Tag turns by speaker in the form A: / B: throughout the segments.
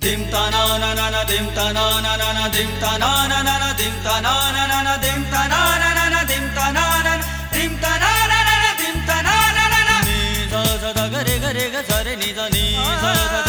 A: dim ta na na na na dim ta na na na na dim ta na na na na dim ta na na na na dim ta na na na na dim ta na na dim ta na na na dim ta na na na ni sa sa da ga re ga re ga sa re ni sa ni sa sa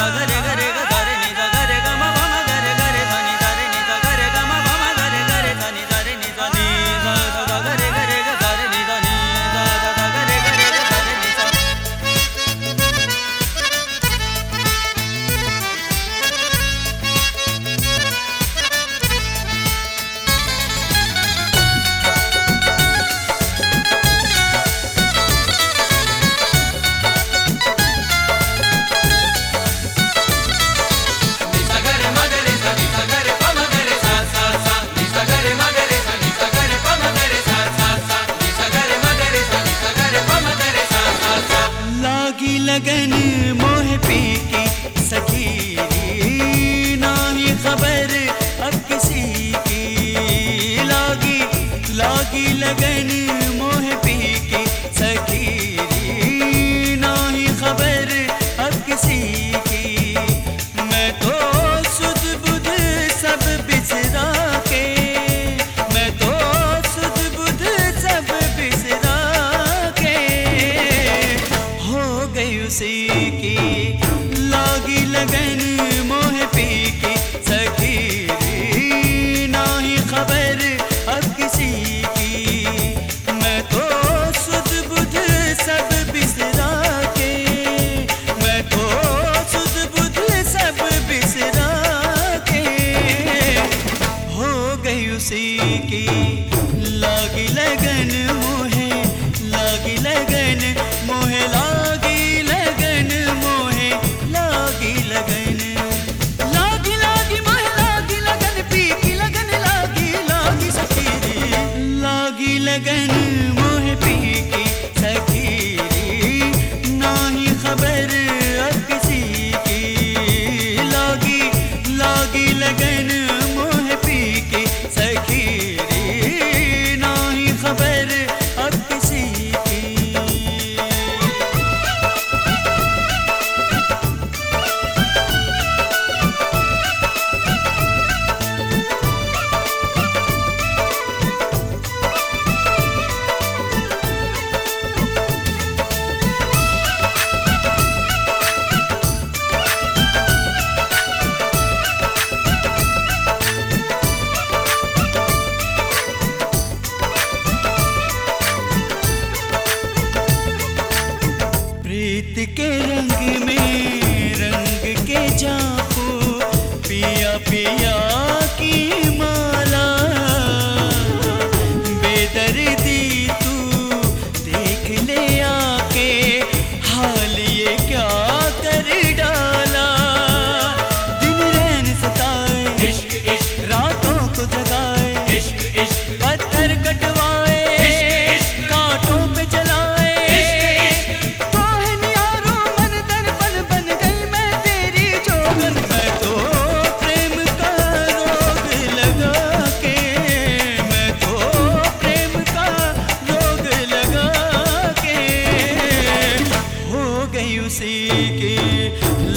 B: उसी के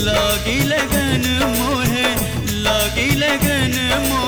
B: लागी लगन मोहे लागी लगन मोहे।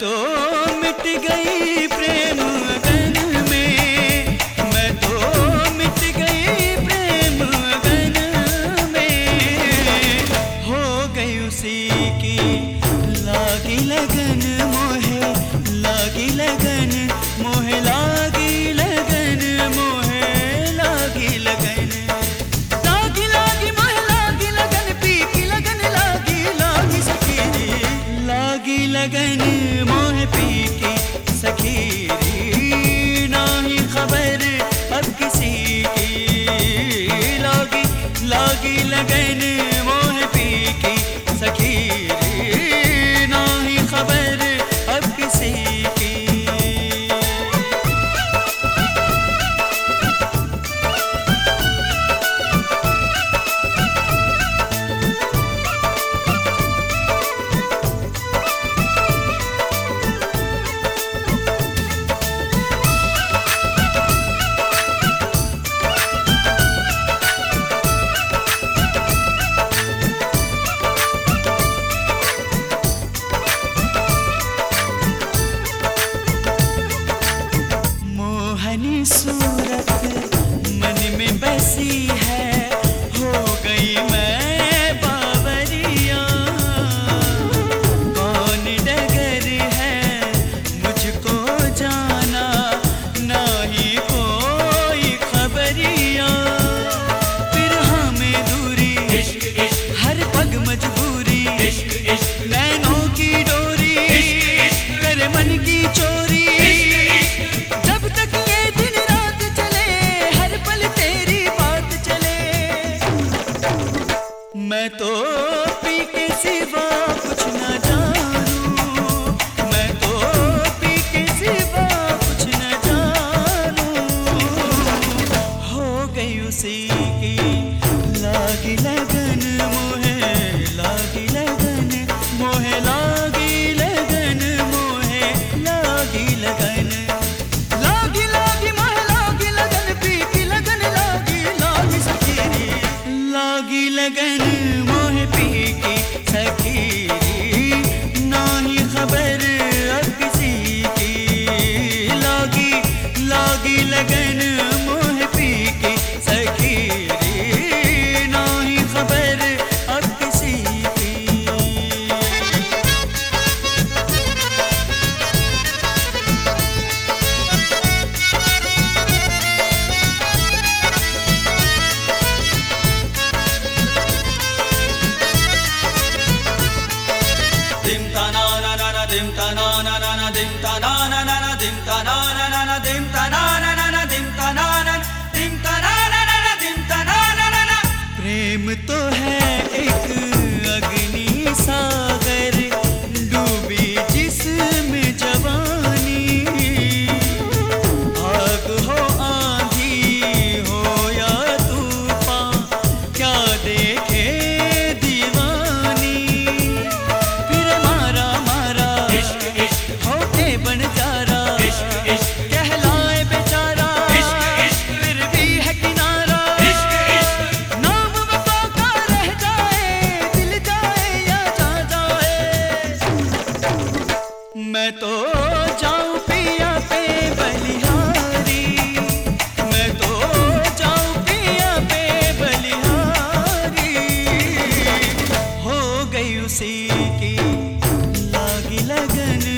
B: तो मिट गई प्रेम अगन में। मैं तो मिट गई प्रेम अगन में। हो गई उसी की लागी लगन मोहे, लागी लगन Mohla so i dinta na na ಗಣೇ